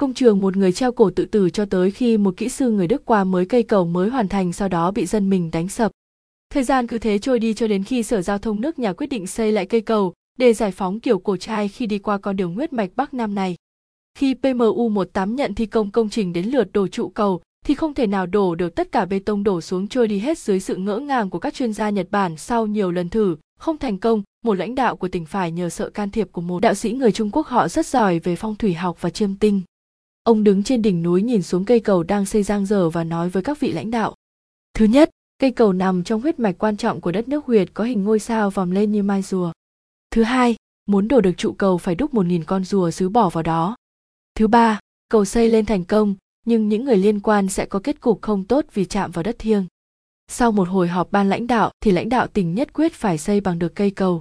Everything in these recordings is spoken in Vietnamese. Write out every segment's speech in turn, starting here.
công trường một người treo cổ tự tử cho tới khi một kỹ sư người Đức qua mới cây cầu mới hoàn thành sau đó bị dân mình đánh sập. Thời gian cứ thế trôi đi cho đến khi Sở Giao thông nước nhà quyết định xây lại cây cầu để giải phóng kiểu cổ trai khi đi qua con đường huyết mạch Bắc Nam này. Khi PMU 18 nhận thi công công trình đến lượt đổ trụ cầu thì không thể nào đổ được tất cả bê tông đổ xuống trôi đi hết dưới sự ngỡ ngàng của các chuyên gia Nhật Bản sau nhiều lần thử, không thành công, một lãnh đạo của tỉnh phải nhờ sợ can thiệp của một đạo sĩ người Trung Quốc họ rất giỏi về phong thủy học và chiêm tinh. Ông đứng trên đỉnh núi nhìn xuống cây cầu đang xây giang dở và nói với các vị lãnh đạo. Thứ nhất, cây cầu nằm trong huyết mạch quan trọng của đất nước huyệt có hình ngôi sao vòng lên như mai rùa. Thứ hai, muốn đổ được trụ cầu phải đúc một nghìn con rùa xứ bỏ vào đó. Thứ ba, cầu xây lên thành công, nhưng những người liên quan sẽ có kết cục không tốt vì chạm vào đất thiêng. Sau một hồi họp ban lãnh đạo thì lãnh đạo tỉnh nhất quyết phải xây bằng được cây cầu.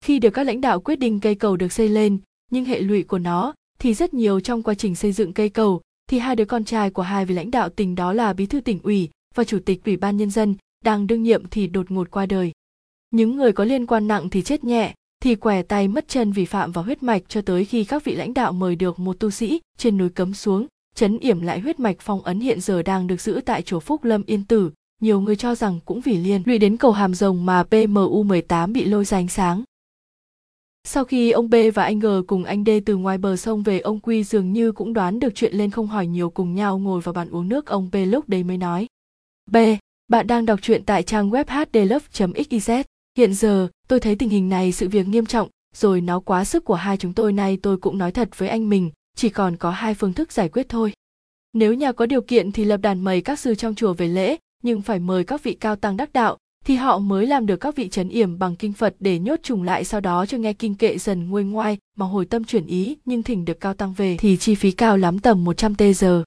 Khi được các lãnh đạo quyết định cây cầu được xây lên, nhưng hệ lụy của nó thì rất nhiều trong quá trình xây dựng cây cầu thì hai đứa con trai của hai vị lãnh đạo tỉnh đó là bí thư tỉnh ủy và chủ tịch ủy ban nhân dân đang đương nhiệm thì đột ngột qua đời. Những người có liên quan nặng thì chết nhẹ, thì quẻ tay mất chân vì phạm vào huyết mạch cho tới khi các vị lãnh đạo mời được một tu sĩ trên núi cấm xuống, chấn yểm lại huyết mạch phong ấn hiện giờ đang được giữ tại chùa Phúc Lâm Yên Tử. Nhiều người cho rằng cũng vì liên lụy đến cầu hàm rồng mà PMU 18 bị lôi ra ánh sáng. Sau khi ông B và anh G cùng anh D từ ngoài bờ sông về ông Quy dường như cũng đoán được chuyện lên không hỏi nhiều cùng nhau ngồi vào bàn uống nước ông B lúc đấy mới nói. B, bạn đang đọc truyện tại trang web hdlove.xyz. Hiện giờ, tôi thấy tình hình này sự việc nghiêm trọng, rồi nó quá sức của hai chúng tôi nay tôi cũng nói thật với anh mình, chỉ còn có hai phương thức giải quyết thôi. Nếu nhà có điều kiện thì lập đàn mời các sư trong chùa về lễ, nhưng phải mời các vị cao tăng đắc đạo, thì họ mới làm được các vị trấn yểm bằng kinh Phật để nhốt trùng lại sau đó cho nghe kinh kệ dần nguôi ngoai mà hồi tâm chuyển ý nhưng thỉnh được cao tăng về thì chi phí cao lắm tầm 100 tê giờ.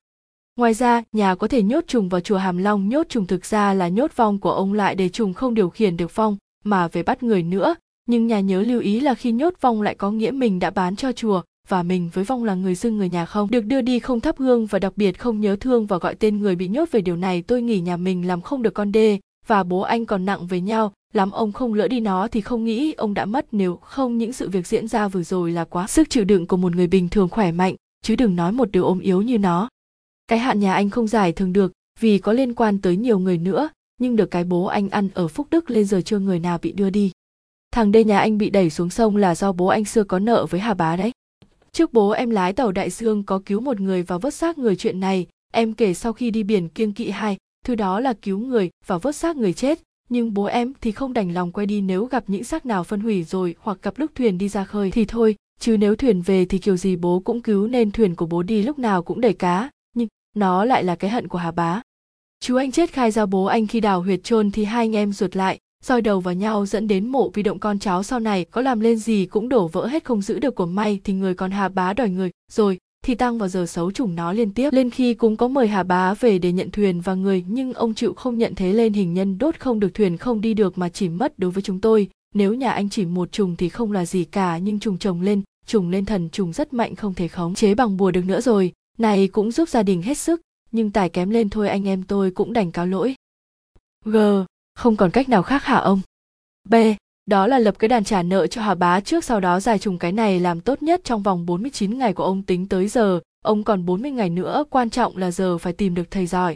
Ngoài ra, nhà có thể nhốt trùng vào chùa Hàm Long nhốt trùng thực ra là nhốt vong của ông lại để trùng không điều khiển được vong mà về bắt người nữa, nhưng nhà nhớ lưu ý là khi nhốt vong lại có nghĩa mình đã bán cho chùa và mình với vong là người dưng người nhà không? Được đưa đi không thắp hương và đặc biệt không nhớ thương và gọi tên người bị nhốt về điều này tôi nghĩ nhà mình làm không được con đê và bố anh còn nặng với nhau, lắm ông không lỡ đi nó thì không nghĩ ông đã mất nếu không những sự việc diễn ra vừa rồi là quá sức chịu đựng của một người bình thường khỏe mạnh, chứ đừng nói một đứa ốm yếu như nó. Cái hạn nhà anh không giải thường được, vì có liên quan tới nhiều người nữa, nhưng được cái bố anh ăn ở phúc đức lên giờ chưa người nào bị đưa đi. Thằng đê nhà anh bị đẩy xuống sông là do bố anh xưa có nợ với hà bá đấy. Trước bố em lái tàu đại dương có cứu một người và vớt xác người chuyện này, em kể sau khi đi biển kiêng kỵ hai thứ đó là cứu người và vớt xác người chết, nhưng bố em thì không đành lòng quay đi nếu gặp những xác nào phân hủy rồi hoặc gặp lúc thuyền đi ra khơi thì thôi, chứ nếu thuyền về thì kiểu gì bố cũng cứu nên thuyền của bố đi lúc nào cũng đầy cá, nhưng nó lại là cái hận của hà bá. Chú anh chết khai ra bố anh khi đào huyệt chôn thì hai anh em ruột lại, soi đầu vào nhau dẫn đến mộ vì động con cháu sau này có làm lên gì cũng đổ vỡ hết không giữ được của may thì người còn hà bá đòi người, rồi thì tăng vào giờ xấu chủng nó liên tiếp. Lên khi cũng có mời hà bá về để nhận thuyền và người, nhưng ông chịu không nhận thế lên hình nhân đốt không được thuyền không đi được mà chỉ mất đối với chúng tôi. Nếu nhà anh chỉ một trùng thì không là gì cả, nhưng trùng chồng lên, trùng lên thần, trùng rất mạnh không thể khống chế bằng bùa được nữa rồi. Này cũng giúp gia đình hết sức, nhưng tài kém lên thôi anh em tôi cũng đành cáo lỗi. G, không còn cách nào khác hả ông? B đó là lập cái đàn trả nợ cho Hà Bá trước sau đó giải trùng cái này làm tốt nhất trong vòng 49 ngày của ông tính tới giờ, ông còn 40 ngày nữa, quan trọng là giờ phải tìm được thầy giỏi.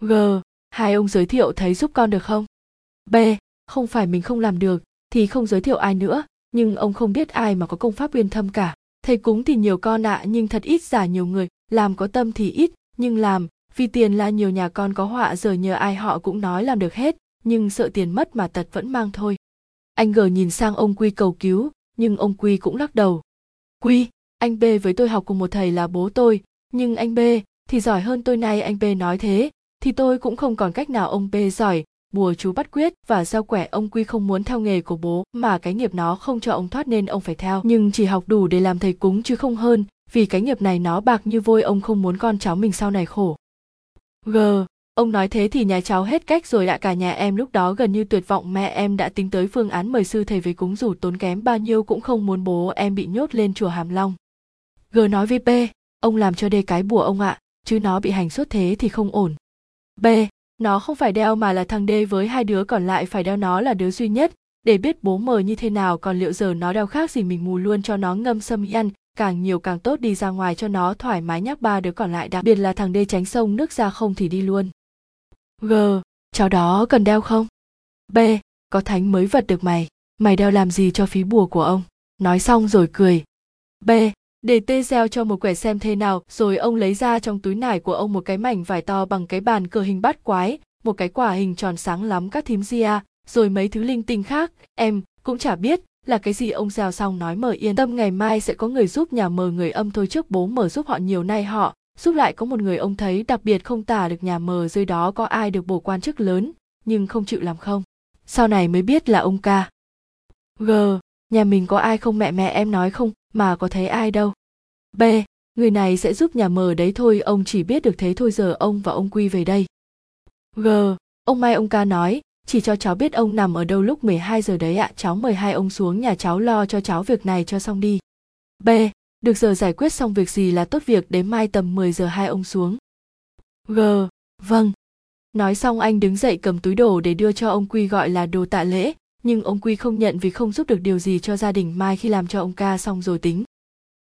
G. Hai ông giới thiệu thấy giúp con được không? B. Không phải mình không làm được, thì không giới thiệu ai nữa, nhưng ông không biết ai mà có công pháp uyên thâm cả. Thầy cúng thì nhiều con ạ, à, nhưng thật ít giả nhiều người, làm có tâm thì ít, nhưng làm, vì tiền là nhiều nhà con có họa giờ nhờ ai họ cũng nói làm được hết, nhưng sợ tiền mất mà tật vẫn mang thôi anh g nhìn sang ông quy cầu cứu, nhưng ông quy cũng lắc đầu. Quy, anh b với tôi học cùng một thầy là bố tôi, nhưng anh b thì giỏi hơn tôi nay, anh b nói thế, thì tôi cũng không còn cách nào ông b giỏi, bùa chú bắt quyết và giao quẻ. Ông quy không muốn theo nghề của bố mà cái nghiệp nó không cho ông thoát nên ông phải theo. Nhưng chỉ học đủ để làm thầy cúng chứ không hơn, vì cái nghiệp này nó bạc như vôi, ông không muốn con cháu mình sau này khổ. G Ông nói thế thì nhà cháu hết cách rồi ạ cả nhà em lúc đó gần như tuyệt vọng mẹ em đã tính tới phương án mời sư thầy về cúng rủ tốn kém bao nhiêu cũng không muốn bố em bị nhốt lên chùa Hàm Long. G nói với B: ông làm cho đê cái bùa ông ạ, chứ nó bị hành suốt thế thì không ổn. B, nó không phải đeo mà là thằng D với hai đứa còn lại phải đeo nó là đứa duy nhất, để biết bố mờ như thế nào còn liệu giờ nó đeo khác gì mình mù luôn cho nó ngâm sâm ăn, càng nhiều càng tốt đi ra ngoài cho nó thoải mái nhắc ba đứa còn lại đặc biệt là thằng đê tránh sông nước ra không thì đi luôn g, cháu đó cần đeo không? B, có thánh mới vật được mày. Mày đeo làm gì cho phí bùa của ông? Nói xong rồi cười. B, để tê gieo cho một quẻ xem thế nào, rồi ông lấy ra trong túi nải của ông một cái mảnh vải to bằng cái bàn cờ hình bát quái, một cái quả hình tròn sáng lắm các thím ria rồi mấy thứ linh tinh khác. Em cũng chả biết là cái gì ông gieo xong nói mở yên tâm, ngày mai sẽ có người giúp nhà mờ người âm thôi, trước bố mở giúp họ, nhiều nay họ giúp lại có một người ông thấy đặc biệt không tả được nhà mờ dưới đó có ai được bổ quan chức lớn, nhưng không chịu làm không. Sau này mới biết là ông ca. G, nhà mình có ai không mẹ mẹ em nói không, mà có thấy ai đâu. B, người này sẽ giúp nhà mờ đấy thôi, ông chỉ biết được thế thôi, giờ ông và ông quy về đây. G, ông mai ông ca nói, chỉ cho cháu biết ông nằm ở đâu lúc 12 giờ đấy ạ, cháu mời hai ông xuống nhà cháu lo cho cháu việc này cho xong đi. B được giờ giải quyết xong việc gì là tốt việc đến mai tầm 10 giờ hai ông xuống g vâng nói xong anh đứng dậy cầm túi đồ để đưa cho ông quy gọi là đồ tạ lễ nhưng ông quy không nhận vì không giúp được điều gì cho gia đình mai khi làm cho ông ca xong rồi tính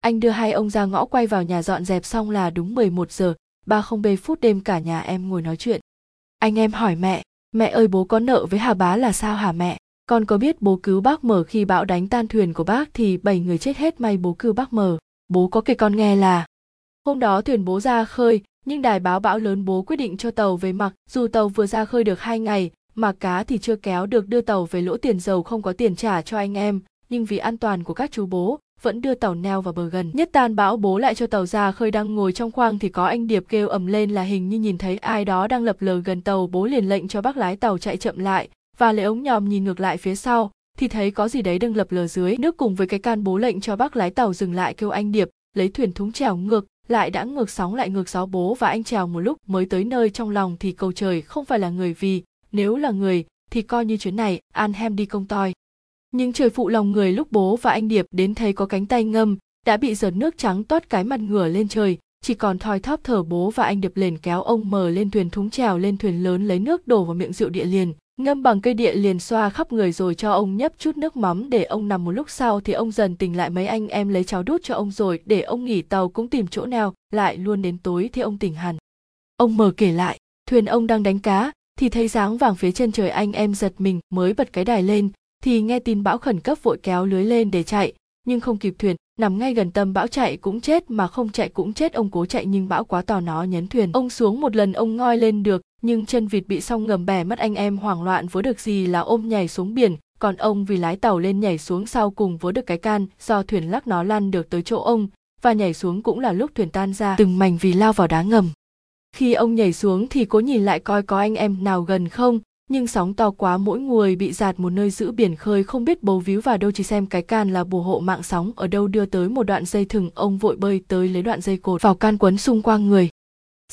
anh đưa hai ông ra ngõ quay vào nhà dọn dẹp xong là đúng 11 giờ, ba không bê phút đêm cả nhà em ngồi nói chuyện. Anh em hỏi mẹ, mẹ ơi bố có nợ với Hà Bá là sao hả mẹ? Con có biết bố cứu bác mở khi bão đánh tan thuyền của bác thì bảy người chết hết may bố cứu bác mở. Bố có kể con nghe là Hôm đó thuyền bố ra khơi, nhưng đài báo bão lớn bố quyết định cho tàu về mặc, dù tàu vừa ra khơi được hai ngày, mà cá thì chưa kéo được đưa tàu về lỗ tiền dầu không có tiền trả cho anh em, nhưng vì an toàn của các chú bố, vẫn đưa tàu neo vào bờ gần. Nhất tan bão bố lại cho tàu ra khơi đang ngồi trong khoang thì có anh Điệp kêu ầm lên là hình như nhìn thấy ai đó đang lập lờ gần tàu bố liền lệnh cho bác lái tàu chạy chậm lại và lấy ống nhòm nhìn ngược lại phía sau thì thấy có gì đấy đang lập lờ dưới. Nước cùng với cái can bố lệnh cho bác lái tàu dừng lại kêu anh Điệp, lấy thuyền thúng trèo ngược, lại đã ngược sóng lại ngược gió bố và anh trèo một lúc mới tới nơi trong lòng thì cầu trời không phải là người vì, nếu là người thì coi như chuyến này an hem đi công toi. Nhưng trời phụ lòng người lúc bố và anh điệp đến thấy có cánh tay ngâm, đã bị giọt nước trắng toát cái mặt ngửa lên trời, chỉ còn thoi thóp thở bố và anh điệp liền kéo ông mờ lên thuyền thúng trèo lên thuyền lớn lấy nước đổ vào miệng rượu địa liền ngâm bằng cây địa liền xoa khắp người rồi cho ông nhấp chút nước mắm để ông nằm một lúc sau thì ông dần tỉnh lại mấy anh em lấy cháo đút cho ông rồi, để ông nghỉ tàu cũng tìm chỗ nào, lại luôn đến tối thì ông tỉnh hẳn. Ông mở kể lại, thuyền ông đang đánh cá, thì thấy dáng vàng phía chân trời anh em giật mình, mới bật cái đài lên, thì nghe tin bão khẩn cấp vội kéo lưới lên để chạy, nhưng không kịp thuyền, nằm ngay gần tâm bão chạy cũng chết mà không chạy cũng chết, ông cố chạy nhưng bão quá to nó nhấn thuyền. Ông xuống một lần ông ngoi lên được nhưng chân vịt bị song ngầm bè mất anh em hoảng loạn vớ được gì là ôm nhảy xuống biển, còn ông vì lái tàu lên nhảy xuống sau cùng vớ được cái can do thuyền lắc nó lăn được tới chỗ ông, và nhảy xuống cũng là lúc thuyền tan ra. Từng mảnh vì lao vào đá ngầm. Khi ông nhảy xuống thì cố nhìn lại coi có anh em nào gần không, nhưng sóng to quá mỗi người bị giạt một nơi giữ biển khơi không biết bấu víu vào đâu chỉ xem cái can là bùa hộ mạng sóng ở đâu đưa tới một đoạn dây thừng ông vội bơi tới lấy đoạn dây cột vào can quấn xung quanh người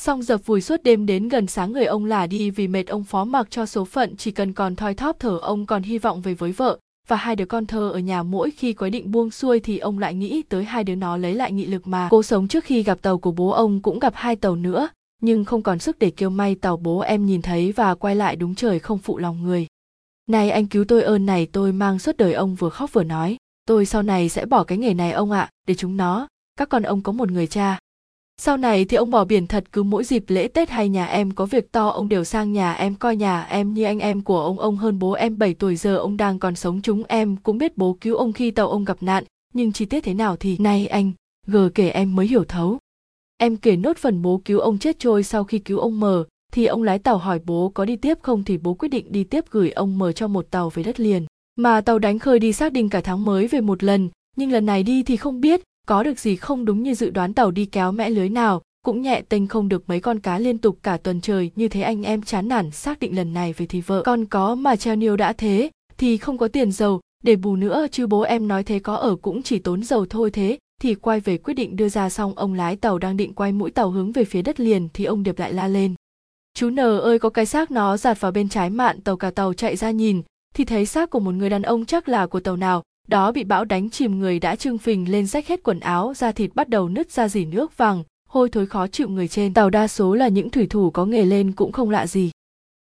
xong dập vùi suốt đêm đến gần sáng người ông là đi vì mệt ông phó mặc cho số phận, chỉ cần còn thoi thóp thở ông còn hy vọng về với vợ. Và hai đứa con thơ ở nhà mỗi khi có định buông xuôi thì ông lại nghĩ tới hai đứa nó lấy lại nghị lực mà. Cố sống trước khi gặp tàu của bố ông cũng gặp hai tàu nữa, nhưng không còn sức để kêu may tàu bố em nhìn thấy và quay lại đúng trời không phụ lòng người. Này anh cứu tôi ơn này, tôi mang suốt đời ông vừa khóc vừa nói. Tôi sau này sẽ bỏ cái nghề này ông ạ, để chúng nó. Các con ông có một người cha sau này thì ông bỏ biển thật cứ mỗi dịp lễ tết hay nhà em có việc to, ông đều sang nhà em coi nhà em như anh em của ông. Ông hơn bố em 7 tuổi giờ, ông đang còn sống chúng em. Cũng biết bố cứu ông khi tàu ông gặp nạn, nhưng chi tiết thế nào thì nay anh gờ kể em mới hiểu thấu. Em kể nốt phần bố cứu ông chết trôi sau khi cứu ông mờ thì ông lái tàu hỏi bố có đi tiếp không thì bố quyết định đi tiếp gửi ông mờ cho một tàu về đất liền. Mà tàu đánh khơi đi xác định cả tháng mới về một lần, nhưng lần này đi thì không biết có được gì không đúng như dự đoán tàu đi kéo mẽ lưới nào, cũng nhẹ tênh không được mấy con cá liên tục cả tuần trời, như thế anh em chán nản xác định lần này về thì vợ. Con có mà treo niêu đã thế, thì không có tiền dầu để bù nữa chứ bố em nói thế có ở cũng chỉ tốn dầu thôi thế, thì quay về quyết định đưa ra xong ông lái tàu đang định quay mũi tàu hướng về phía đất liền, thì ông điệp lại la lên. Chú n ơi, có cái xác nó giạt vào bên trái mạn, tàu cả tàu chạy ra nhìn, thì thấy xác của một người đàn ông chắc là của tàu nào đó bị bão đánh chìm người đã trưng phình lên rách hết quần áo, da thịt bắt đầu nứt ra dỉ nước vàng, hôi thối khó chịu người trên. Tàu đa số là những thủy thủ có nghề lên cũng không lạ gì.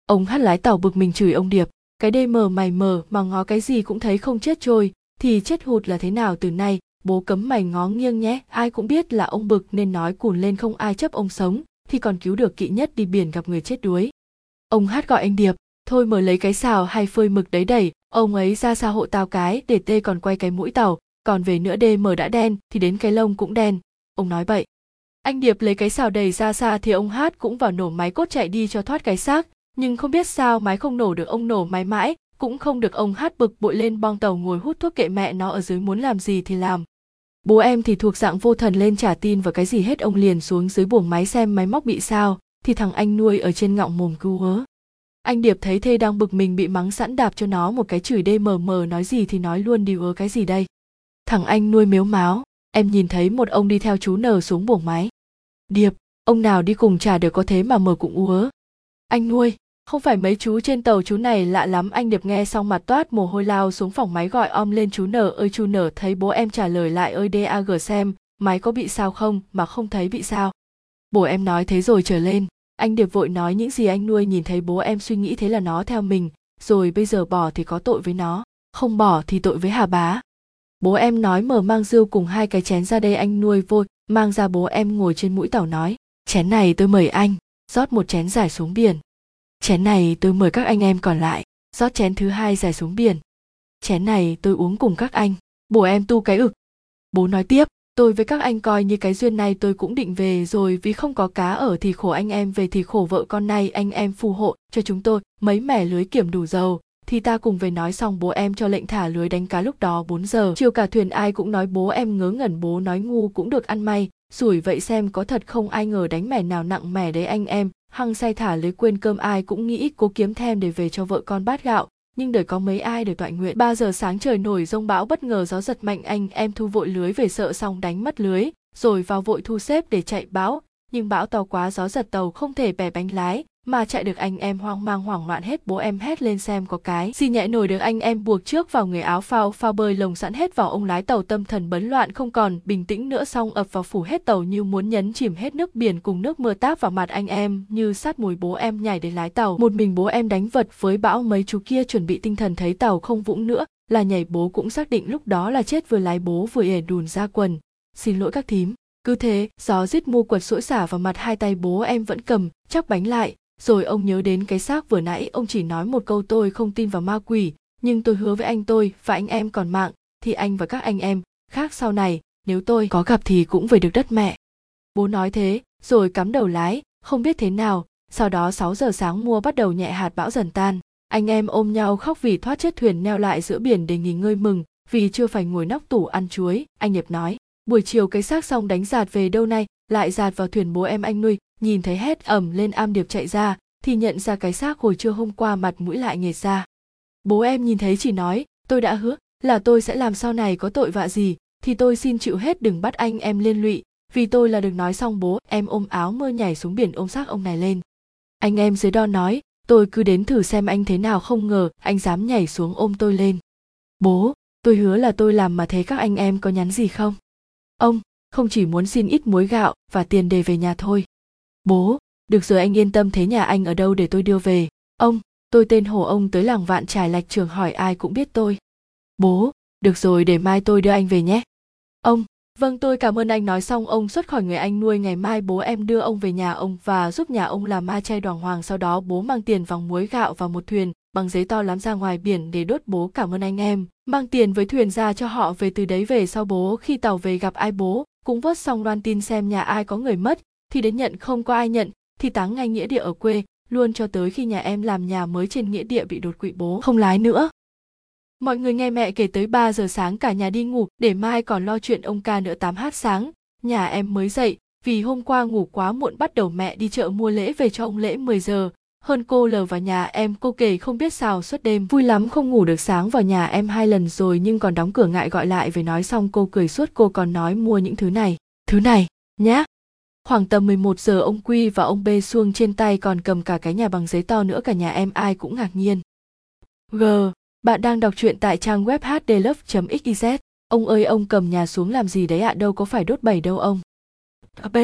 Ông hát lái tàu bực mình chửi ông điệp. Cái đê mờ mày mờ mà ngó cái gì cũng thấy không chết trôi, thì chết hụt là thế nào từ nay? Bố cấm mày ngó nghiêng nhé, ai cũng biết là ông bực nên nói cùn lên không ai chấp ông sống, thì còn cứu được kỵ nhất đi biển gặp người chết đuối. Ông hát gọi anh điệp, thôi mở lấy cái xào hay phơi mực đấy đẩy ông ấy ra xa hộ tao cái để tê còn quay cái mũi tàu, còn về nữa đê mờ đã đen, thì đến cái lông cũng đen. Ông nói vậy anh điệp lấy cái xào đầy ra xa thì ông hát cũng vào nổ máy cốt chạy đi cho thoát cái xác, nhưng không biết sao máy không nổ được ông nổ máy mãi, cũng không được ông hát bực bội lên bong tàu ngồi hút thuốc kệ mẹ nó ở dưới muốn làm gì thì làm. Bố em thì thuộc dạng vô thần lên trả tin vào cái gì hết ông liền xuống dưới buồng máy xem máy móc bị sao, thì thằng anh nuôi ở trên ngọng mồm cứu hớ anh điệp thấy thê đang bực mình bị mắng sẵn đạp cho nó một cái chửi đê mờ mờ, nói gì thì nói luôn điều ớ cái gì đây. Thằng anh nuôi mếu máo, em nhìn thấy một ông đi theo chú nờ xuống buồng máy. Điệp, ông nào đi cùng chả đều có thế mà mờ cũng úa anh nuôi, không phải mấy chú trên tàu chú này lạ lắm, anh điệp nghe xong mặt toát mồ hôi lao xuống phòng máy gọi om lên chú nở ơi chú nở thấy bố em trả lời lại, ơi dag xem, máy có bị sao không, mà không thấy bị sao. Bố em nói thế rồi trở lên anh điệp vội nói những gì anh nuôi nhìn thấy bố em suy nghĩ thế là nó theo mình, rồi bây giờ bỏ thì có tội với nó, không bỏ thì tội với hà bá. Bố em nói mở mang rượu cùng hai cái chén ra đây anh nuôi vội, mang ra bố em ngồi trên mũi tàu nói, chén này tôi mời anh, rót một chén giải xuống biển. Chén này tôi mời các anh em còn lại, rót chén thứ hai giải xuống biển. Chén này tôi uống cùng các anh, bố em tu cái ực. Bố nói tiếp tôi với các anh coi như cái duyên này tôi cũng định về rồi vì không có cá ở thì khổ anh em về thì khổ vợ con này anh em phù hộ cho chúng tôi mấy mẻ lưới kiểm đủ dầu. Thì ta cùng về nói xong bố em cho lệnh thả lưới đánh cá lúc đó 4 giờ. Chiều cả thuyền ai cũng nói bố em ngớ ngẩn bố nói ngu cũng được ăn may, rủi vậy xem có thật không ai ngờ đánh mẻ nào nặng mẻ đấy anh em, hăng say thả lưới quên cơm ai cũng nghĩ cố kiếm thêm để về cho vợ con bát gạo, nhưng đời có mấy ai được toại nguyện. 3 giờ sáng trời nổi rông bão bất ngờ gió giật mạnh anh em thu vội lưới về sợ xong đánh mất lưới, rồi vào vội thu xếp để chạy bão, nhưng bão to quá gió giật tàu không thể bẻ bánh lái, mà chạy được anh em hoang mang hoảng loạn hết, bố em hét lên xem có cái gì nhẹ nổi được anh em buộc trước vào người áo phao phao bơi lồng sẵn hết vào ông lái tàu tâm thần bấn loạn không còn, bình tĩnh nữa xong ập vào phủ hết tàu như muốn nhấn chìm hết nước biển cùng nước mưa táp vào mặt anh em, như sát mùi bố em nhảy đến lái tàu. Một mình bố em đánh vật với bão mấy chú kia chuẩn bị tinh thần thấy tàu không vũng nữa, là nhảy bố cũng xác định lúc đó là chết vừa lái bố vừa ỉa đùn ra quần. Xin lỗi các thím. Cứ thế, gió rít mua quật sỗi xả vào mặt hai tay bố em vẫn cầm chắc bánh lại rồi ông nhớ đến cái xác vừa nãy, ông chỉ nói một câu tôi không tin vào ma quỷ, nhưng tôi hứa với anh tôi và anh em còn mạng, thì anh và các anh em khác sau này, nếu tôi có gặp thì cũng về được đất mẹ. Bố nói thế, rồi cắm đầu lái, không biết thế nào, sau đó 6 giờ sáng mua bắt đầu nhẹ hạt bão dần tan. Anh em ôm nhau khóc vì thoát chết thuyền neo lại giữa biển để nghỉ ngơi mừng, vì chưa phải ngồi nóc tủ ăn chuối, anh hiệp nói. Buổi chiều cái xác xong đánh giạt về đâu nay, lại giạt vào thuyền bố em anh nuôi nhìn thấy hét ẩm lên am điệp chạy ra, thì nhận ra cái xác hồi trưa hôm qua mặt mũi lại nghệt ra. Bố em nhìn thấy chỉ nói, tôi đã hứa là tôi sẽ làm sau này có tội vạ gì, thì tôi xin chịu hết đừng bắt anh em liên lụy. Vì tôi là được nói xong bố, em ôm áo mơ nhảy xuống biển ôm xác ông này lên. Anh em dưới đo nói, tôi cứ đến thử xem anh thế nào không ngờ, anh dám nhảy xuống ôm tôi lên. Bố, tôi hứa là tôi làm mà thấy các anh em có nhắn gì không? Ông, không chỉ muốn xin ít muối gạo và tiền để về nhà thôi bố, được rồi anh yên tâm thế nhà anh ở đâu để tôi đưa về. Ông, tôi tên hồ ông tới làng vạn trải lạch trường hỏi ai cũng biết tôi. Bố, được rồi để mai tôi đưa anh về nhé. Ông vâng tôi cảm ơn anh nói xong ông xuất khỏi người anh nuôi, ngày mai bố em đưa ông về nhà ông và giúp nhà ông làm ma chay đoàn hoàng, sau đó bố mang tiền vòng muối, gạo vào một thuyền bằng giấy to lắm ra ngoài biển để đốt. Bố cảm ơn anh em. Mang tiền với thuyền ra cho họ về từ đấy về, sau bố khi tàu về gặp ai bố cũng vớt xong loan tin xem nhà ai có người mất thì đến nhận không có ai nhận, thì táng ngay nghĩa địa ở quê, luôn cho tới khi nhà em làm nhà mới trên nghĩa địa bị đột quỵ bố, không lái nữa. Mọi người nghe mẹ kể tới 3 giờ sáng cả nhà đi ngủ, để mai còn lo chuyện ông ca nữa 8 hát sáng. Nhà em mới dậy, vì hôm qua ngủ quá muộn bắt đầu mẹ đi chợ mua lễ về cho ông lễ 10 giờ. Hơn cô lờ vào nhà em, cô kể không biết sao suốt đêm. Vui lắm không ngủ được sáng vào nhà em hai lần rồi nhưng còn đóng cửa ngại gọi lại về nói xong cô cười suốt cô còn nói mua những thứ này thứ này nhá. Khoảng tầm 11 giờ ông Quy và ông B xuông trên tay còn cầm cả cái nhà bằng giấy to nữa cả nhà em ai cũng ngạc nhiên. G. Bạn đang đọc truyện tại trang web hdlove.xyz. Ông ơi ông cầm nhà xuống làm gì đấy ạ à? đâu có phải đốt bẩy đâu ông. Ờ, B.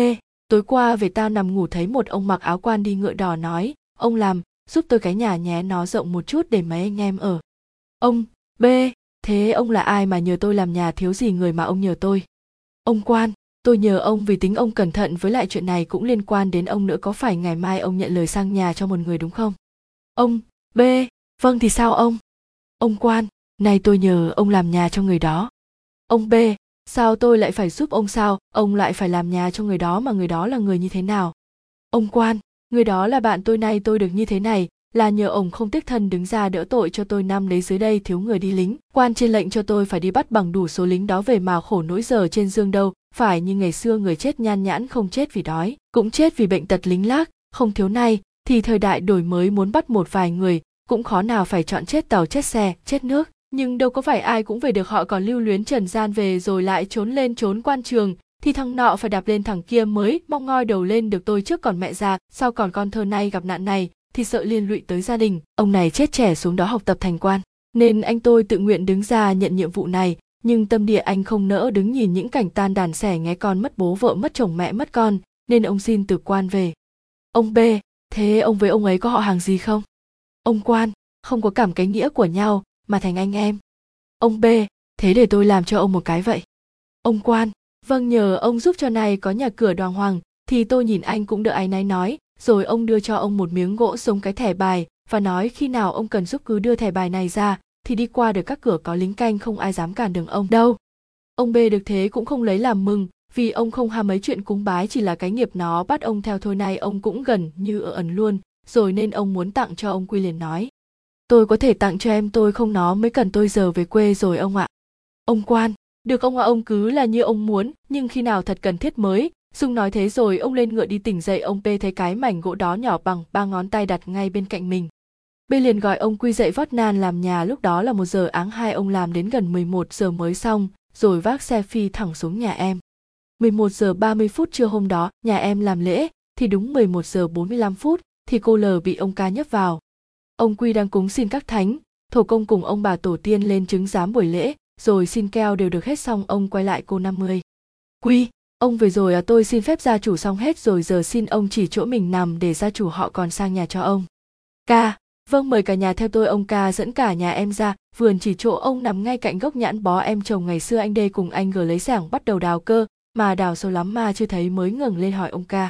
Tối qua về tao nằm ngủ thấy một ông mặc áo quan đi ngựa đỏ nói, ông làm, giúp tôi cái nhà nhé nó rộng một chút để mấy anh em ở. Ông, B, thế ông là ai mà nhờ tôi làm nhà thiếu gì người mà ông nhờ tôi ông quan tôi nhờ ông vì tính ông cẩn thận với lại chuyện này cũng liên quan đến ông nữa, có phải ngày mai ông nhận lời sang nhà cho một người đúng không? Ông, b vâng thì sao ông? Ông quan, nay tôi nhờ ông làm nhà cho người đó. Ông b, sao tôi lại phải giúp ông sao? Ông lại phải làm nhà cho người đó mà người đó là người như thế nào? Ông quan, người đó là bạn tôi nay tôi được như thế này, là nhờ ông không tiếc thân đứng ra đỡ tội cho tôi năm lấy dưới đây thiếu người đi lính. Quan trên lệnh cho tôi phải đi bắt bằng đủ số lính đó về mà khổ nỗi giờ trên dương đâu phải như ngày xưa người chết nhan nhãn không chết vì đói, cũng chết vì bệnh tật lính lác, không thiếu nay, thì thời đại đổi mới muốn bắt một vài người, cũng khó nào phải chọn chết tàu, chết xe, chết nước. Nhưng đâu có phải ai cũng về được, họ còn lưu luyến trần gian về rồi lại trốn lên trốn quan trường, thì thằng nọ phải đạp lên thằng kia mới mong ngoi đầu lên được tôi trước còn mẹ già, sau còn con thơ nay gặp nạn này, thì sợ liên lụy tới gia đình. Ông này chết trẻ xuống đó học tập thành quan, nên anh tôi tự nguyện đứng ra nhận nhiệm vụ này nhưng tâm địa anh không nỡ đứng nhìn những cảnh tan đàn xẻ nghe con mất bố, vợ mất chồng, mẹ mất con, nên ông xin từ quan về. Ông b, thế ông với ông ấy có họ hàng gì không? Ông quan, không có cảm cái nghĩa của nhau mà thành anh em. Ông b, thế để tôi làm cho ông một cái vậy. Ông quan vâng nhờ ông giúp cho này có nhà cửa đoàn hoàng, thì tôi nhìn anh cũng đỡ áy náy nói, rồi ông đưa cho ông một miếng gỗ sống cái thẻ bài và nói khi nào ông cần giúp cứ đưa thẻ bài này ra thì đi qua được các cửa có lính canh không ai dám cản đường ông đâu. Ông b được thế cũng không lấy làm mừng, vì ông không ham mấy chuyện cúng bái, chỉ là cái nghiệp nó bắt ông theo thôi. Nay ông cũng gần như ở ẩn luôn, rồi nên ông muốn tặng cho ông quy liền nói, tôi có thể tặng cho em, tôi không nó mới cần tôi giờ về quê rồi ông ạ. Ông quan, được ông ạ, ông cứ là như ông muốn, nhưng khi nào thật cần thiết mới. Dung nói thế rồi ông lên ngựa đi tỉnh dậy. Ông p thấy cái mảnh gỗ đó nhỏ bằng ba ngón tay đặt ngay bên cạnh mình b liền gọi ông quy dậy vót nan làm nhà lúc đó là một giờ áng hai ông làm đến gần 11 giờ mới xong rồi vác xe phi thẳng xuống nhà em 11 giờ 30 phút trưa hôm đó nhà em làm lễ thì đúng 11 giờ 45 phút thì cô L bị ông ca nhấp vào ông quy đang cúng xin các thánh thổ công cùng ông bà tổ tiên lên chứng giám buổi lễ rồi xin keo đều được hết xong ông quay lại cô 50. Quy, ông về rồi à tôi xin phép gia chủ xong hết rồi giờ xin ông chỉ chỗ mình nằm để gia chủ họ còn sang nhà cho ông. Ca, vâng mời cả nhà theo tôi, ông ca dẫn cả nhà em ra. Vườn chỉ chỗ ông nằm ngay cạnh gốc nhãn bó em chồng ngày xưa anh đê cùng anh gờ lấy sảng bắt đầu đào cơ, mà đào sâu lắm mà chưa thấy mới ngẩng lên hỏi ông ca.